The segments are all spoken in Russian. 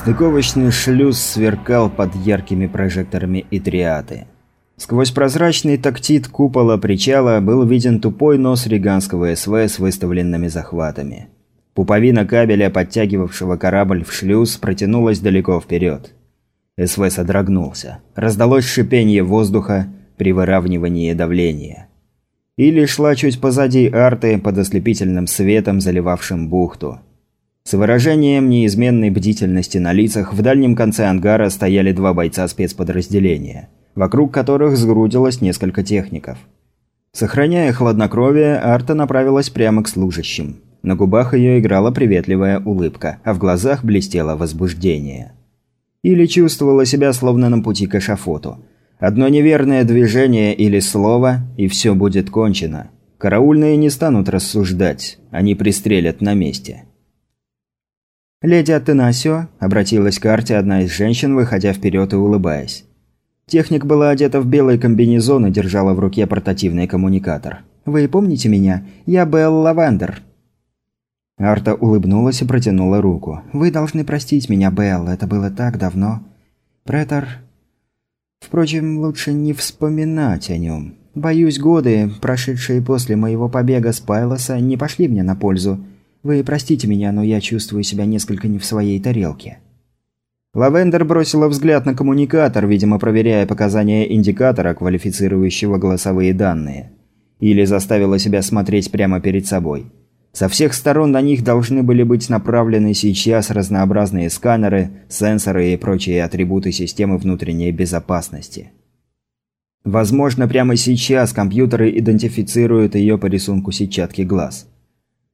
Стыковочный шлюз сверкал под яркими прожекторами Итриаты. Сквозь прозрачный тактит купола причала был виден тупой нос риганского СВ с выставленными захватами. Пуповина кабеля, подтягивавшего корабль в шлюз, протянулась далеко вперед. СВ содрогнулся. Раздалось шипение воздуха при выравнивании давления. Или шла чуть позади арты под ослепительным светом, заливавшим бухту. С выражением неизменной бдительности на лицах в дальнем конце ангара стояли два бойца спецподразделения, вокруг которых сгрудилось несколько техников. Сохраняя хладнокровие, Арта направилась прямо к служащим. На губах ее играла приветливая улыбка, а в глазах блестело возбуждение. Или чувствовала себя словно на пути к эшафоту. Одно неверное движение или слово, и все будет кончено. Караульные не станут рассуждать, они пристрелят на месте. «Леди Аттенасио», – обратилась к Арте одна из женщин, выходя вперед и улыбаясь. Техник была одета в белый комбинезон и держала в руке портативный коммуникатор. «Вы помните меня? Я Белл Лавандер». Арта улыбнулась и протянула руку. «Вы должны простить меня, Белл, это было так давно. Претор... Впрочем, лучше не вспоминать о нем. Боюсь, годы, прошедшие после моего побега с Пайлоса, не пошли мне на пользу. Вы простите меня, но я чувствую себя несколько не в своей тарелке». Лавендер бросила взгляд на коммуникатор, видимо, проверяя показания индикатора, квалифицирующего голосовые данные. Или заставила себя смотреть прямо перед собой. Со всех сторон на них должны были быть направлены сейчас разнообразные сканеры, сенсоры и прочие атрибуты системы внутренней безопасности. Возможно, прямо сейчас компьютеры идентифицируют ее по рисунку сетчатки глаз.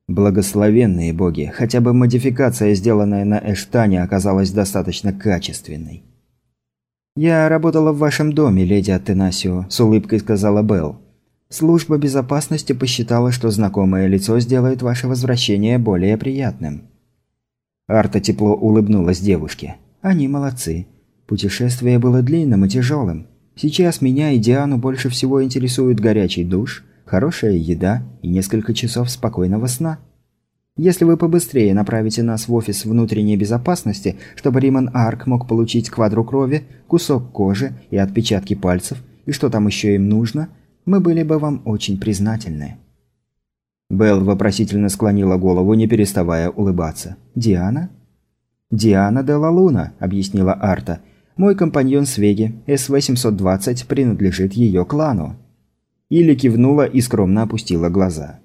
Благословенные боги, хотя бы модификация, сделанная на Эштане, оказалась достаточно качественной. «Я работала в вашем доме, леди Аттенасио», – с улыбкой сказала Белл. «Служба безопасности посчитала, что знакомое лицо сделает ваше возвращение более приятным». Арта тепло улыбнулась девушке. «Они молодцы. Путешествие было длинным и тяжелым. Сейчас меня и Диану больше всего интересует горячий душ – хорошая еда и несколько часов спокойного сна. Если вы побыстрее направите нас в офис внутренней безопасности, чтобы Риман Арк мог получить квадру крови, кусок кожи и отпечатки пальцев, и что там еще им нужно, мы были бы вам очень признательны». Белл вопросительно склонила голову, не переставая улыбаться. «Диана?» «Диана де ла Луна», – объяснила Арта. «Мой компаньон Свеги, С-820, принадлежит ее клану». Или кивнула и скромно опустила глаза.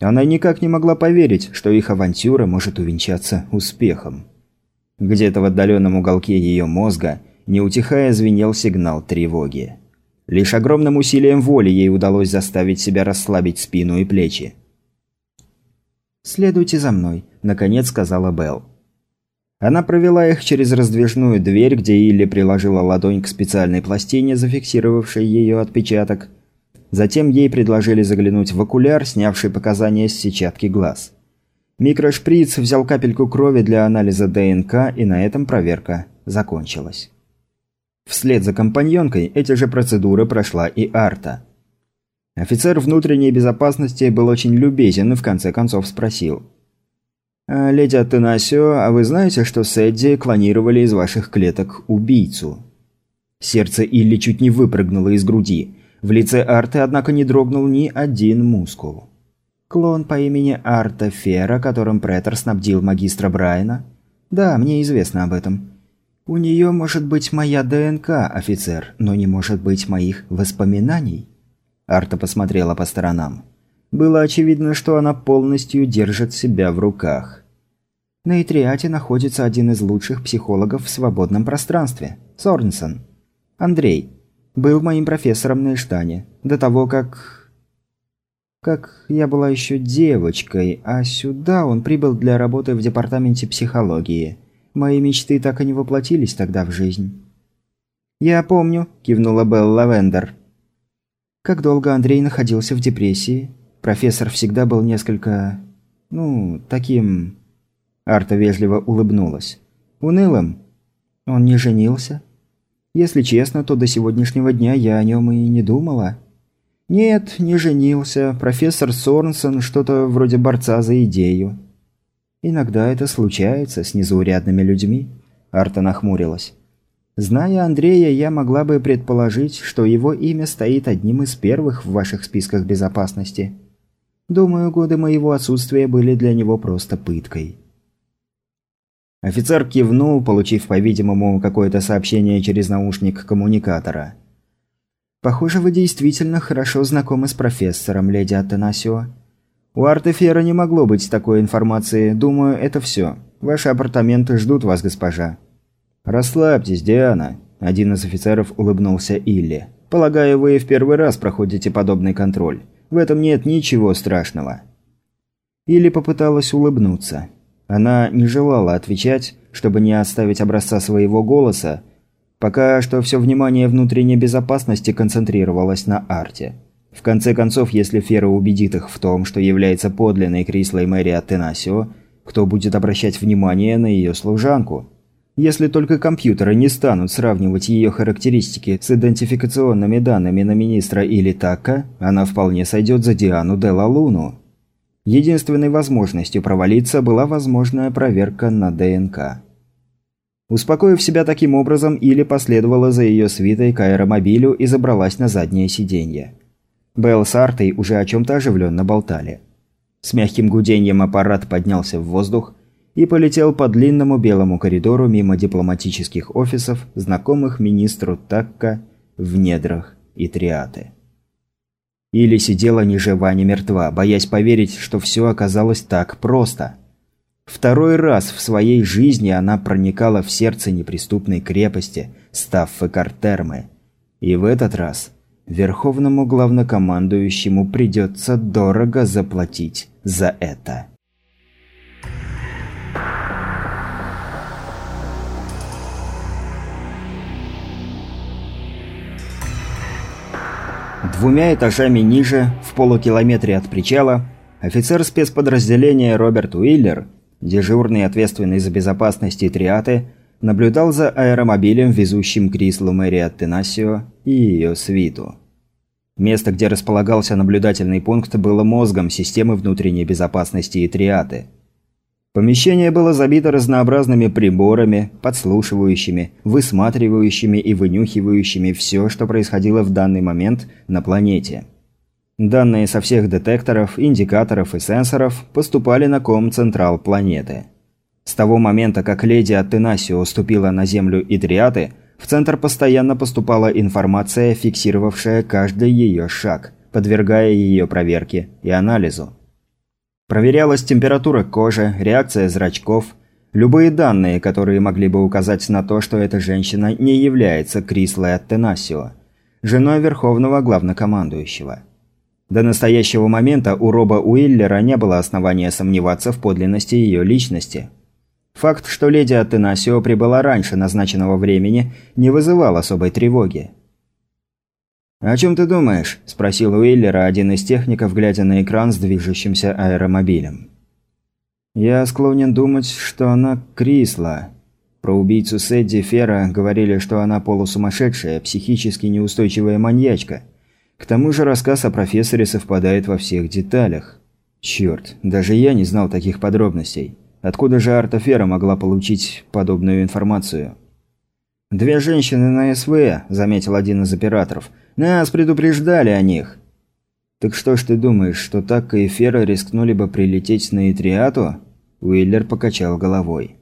Она никак не могла поверить, что их авантюра может увенчаться успехом. Где-то в отдаленном уголке ее мозга, не утихая, звенел сигнал тревоги. Лишь огромным усилием воли ей удалось заставить себя расслабить спину и плечи. «Следуйте за мной», – наконец сказала Белл. Она провела их через раздвижную дверь, где Илли приложила ладонь к специальной пластине, зафиксировавшей ее отпечаток, Затем ей предложили заглянуть в окуляр, снявший показания с сетчатки глаз. Микрошприц взял капельку крови для анализа ДНК, и на этом проверка закончилась. Вслед за компаньонкой эти же процедуры прошла и Арта. Офицер внутренней безопасности был очень любезен и в конце концов спросил. «А, «Леди Атенасио, а вы знаете, что Сэдди клонировали из ваших клеток убийцу?» Сердце Илли чуть не выпрыгнуло из груди. В лице Арты, однако, не дрогнул ни один мускул. Клон по имени Арта Фера, которым Претор снабдил магистра Брайана? Да, мне известно об этом. У нее может быть моя ДНК, офицер, но не может быть моих воспоминаний. Арта посмотрела по сторонам. Было очевидно, что она полностью держит себя в руках. На Итриате находится один из лучших психологов в свободном пространстве – Сорнсон. Андрей, был моим профессором на Иштане. До того, как... Как я была еще девочкой, а сюда он прибыл для работы в департаменте психологии. Мои мечты так и не воплотились тогда в жизнь. «Я помню», – кивнула Белл Лавендер. Как долго Андрей находился в депрессии? Профессор всегда был несколько... ну, таким... Арта вежливо улыбнулась. «Унылым? Он не женился?» Если честно, то до сегодняшнего дня я о нем и не думала. Нет, не женился. Профессор Сорнсон что-то вроде борца за идею. Иногда это случается с незаурядными людьми. Арта нахмурилась. «Зная Андрея, я могла бы предположить, что его имя стоит одним из первых в ваших списках безопасности. Думаю, годы моего отсутствия были для него просто пыткой». Офицер кивнул, получив, по-видимому, какое-то сообщение через наушник коммуникатора. «Похоже, вы действительно хорошо знакомы с профессором, леди Атанасио. У Артефера не могло быть такой информации. Думаю, это все. Ваши апартаменты ждут вас, госпожа». «Расслабьтесь, Диана», – один из офицеров улыбнулся Илли. «Полагаю, вы в первый раз проходите подобный контроль. В этом нет ничего страшного». Илли попыталась улыбнуться. Она не желала отвечать, чтобы не оставить образца своего голоса, пока что все внимание внутренней безопасности концентрировалось на арте. В конце концов, если Фера убедит их в том, что является подлинной Крислой Мэри Аттенасио, кто будет обращать внимание на ее служанку? Если только компьютеры не станут сравнивать ее характеристики с идентификационными данными на министра или Така, она вполне сойдет за Диану де ла Луну. Единственной возможностью провалиться была возможная проверка на ДНК. Успокоив себя таким образом, Или последовала за ее свитой к аэромобилю и забралась на заднее сиденье. Белл с Артой уже о чем-то оживленно болтали. С мягким гудением аппарат поднялся в воздух и полетел по длинному белому коридору мимо дипломатических офисов, знакомых министру Такка в недрах и триаты. Или сидела ни жива, ни мертва, боясь поверить, что все оказалось так просто. Второй раз в своей жизни она проникала в сердце неприступной крепости Стаффы Картермы. И в этот раз верховному главнокомандующему придется дорого заплатить за это. Двумя этажами ниже, в полукилометре от причала, офицер спецподразделения Роберт Уиллер, дежурный ответственный за безопасность триаты, наблюдал за аэромобилем, везущим Крислу Мэри от Тенасио и ее свиту. Место, где располагался наблюдательный пункт, было мозгом системы внутренней безопасности и триаты – Помещение было забито разнообразными приборами, подслушивающими, высматривающими и вынюхивающими все, что происходило в данный момент на планете. Данные со всех детекторов, индикаторов и сенсоров поступали на ком-централ планеты. С того момента, как леди Аттенасио уступила на Землю Идриаты, в центр постоянно поступала информация, фиксировавшая каждый ее шаг, подвергая ее проверке и анализу. Проверялась температура кожи, реакция зрачков, любые данные, которые могли бы указать на то, что эта женщина не является Крислой Аттенасио, женой Верховного Главнокомандующего. До настоящего момента у Роба Уиллера не было основания сомневаться в подлинности ее личности. Факт, что леди Аттенасио прибыла раньше назначенного времени, не вызывал особой тревоги. «О чем ты думаешь?» – спросил Уиллера один из техников, глядя на экран с движущимся аэромобилем. «Я склонен думать, что она Крисла. Про убийцу Сэдди Фера говорили, что она полусумасшедшая, психически неустойчивая маньячка. К тому же рассказ о профессоре совпадает во всех деталях. Черт, даже я не знал таких подробностей. Откуда же Арта Фера могла получить подобную информацию?» «Две женщины на СВ», – заметил один из операторов – нас предупреждали о них. Так что ж ты думаешь, что так и Фера рискнули бы прилететь на Итриату? Уиллер покачал головой.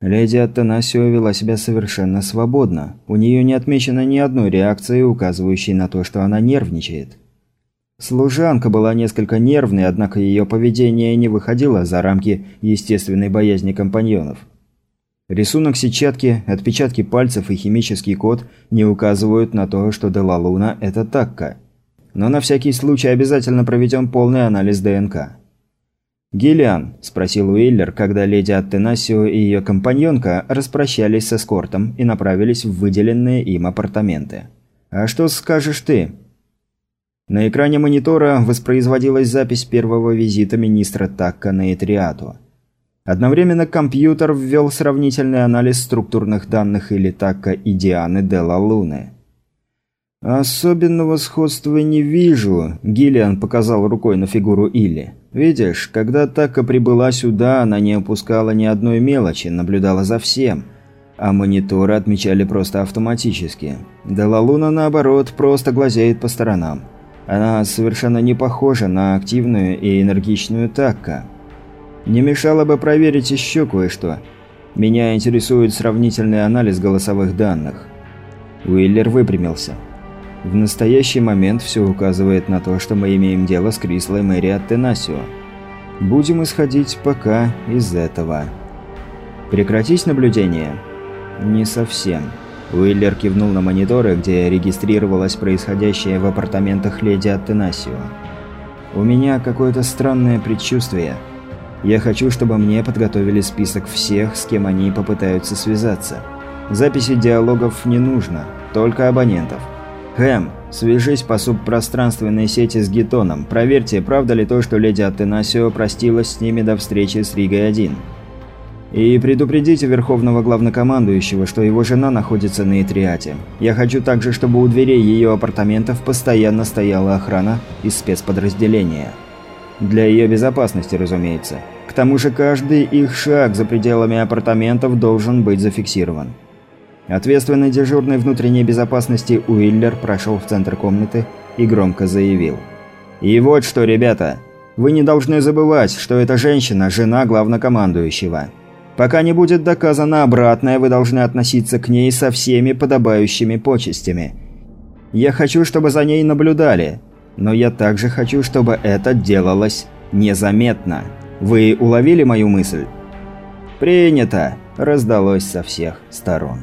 Леди Аттанасио вела себя совершенно свободно. У нее не отмечено ни одной реакции, указывающей на то, что она нервничает. Служанка была несколько нервной, однако ее поведение не выходило за рамки естественной боязни компаньонов. Рисунок сетчатки, отпечатки пальцев и химический код не указывают на то, что Делалуна – это Такка. Но на всякий случай обязательно проведем полный анализ ДНК. «Гиллиан», – спросил Уиллер, когда леди Аттенасио и ее компаньонка распрощались с эскортом и направились в выделенные им апартаменты. «А что скажешь ты?» На экране монитора воспроизводилась запись первого визита министра Такка на Этриату. Одновременно компьютер ввел сравнительный анализ структурных данных или Такка и Дианы Делла Луны. «Особенного сходства не вижу», – Гиллиан показал рукой на фигуру Илли. «Видишь, когда Така прибыла сюда, она не опускала ни одной мелочи, наблюдала за всем. а мониторы отмечали просто автоматически. Делалуна, наоборот, просто глазеет по сторонам. Она совершенно не похожа на активную и энергичную Такка. Не мешало бы проверить еще кое-что. Меня интересует сравнительный анализ голосовых данных. Уиллер выпрямился. В настоящий момент все указывает на то, что мы имеем дело с Крислой Мэри от Тенасио. Будем исходить пока из этого. Прекратить наблюдение? Не совсем. Уиллер кивнул на мониторы, где регистрировалось происходящее в апартаментах леди от Тенасио. У меня какое-то странное предчувствие. Я хочу, чтобы мне подготовили список всех, с кем они попытаются связаться. Записи диалогов не нужно, только абонентов. Хэм, свяжись по субпространственной сети с Гетоном. Проверьте, правда ли то, что леди Аттенасио простилась с ними до встречи с Ригой-1. И предупредите Верховного Главнокомандующего, что его жена находится на Итриате. Я хочу также, чтобы у дверей ее апартаментов постоянно стояла охрана из спецподразделения. Для ее безопасности, разумеется. К тому же каждый их шаг за пределами апартаментов должен быть зафиксирован. Ответственный дежурный внутренней безопасности Уиллер прошел в центр комнаты и громко заявил. «И вот что, ребята, вы не должны забывать, что эта женщина – жена главнокомандующего. Пока не будет доказано обратное, вы должны относиться к ней со всеми подобающими почестями. Я хочу, чтобы за ней наблюдали, но я также хочу, чтобы это делалось незаметно. Вы уловили мою мысль?» «Принято!» – раздалось со всех сторон.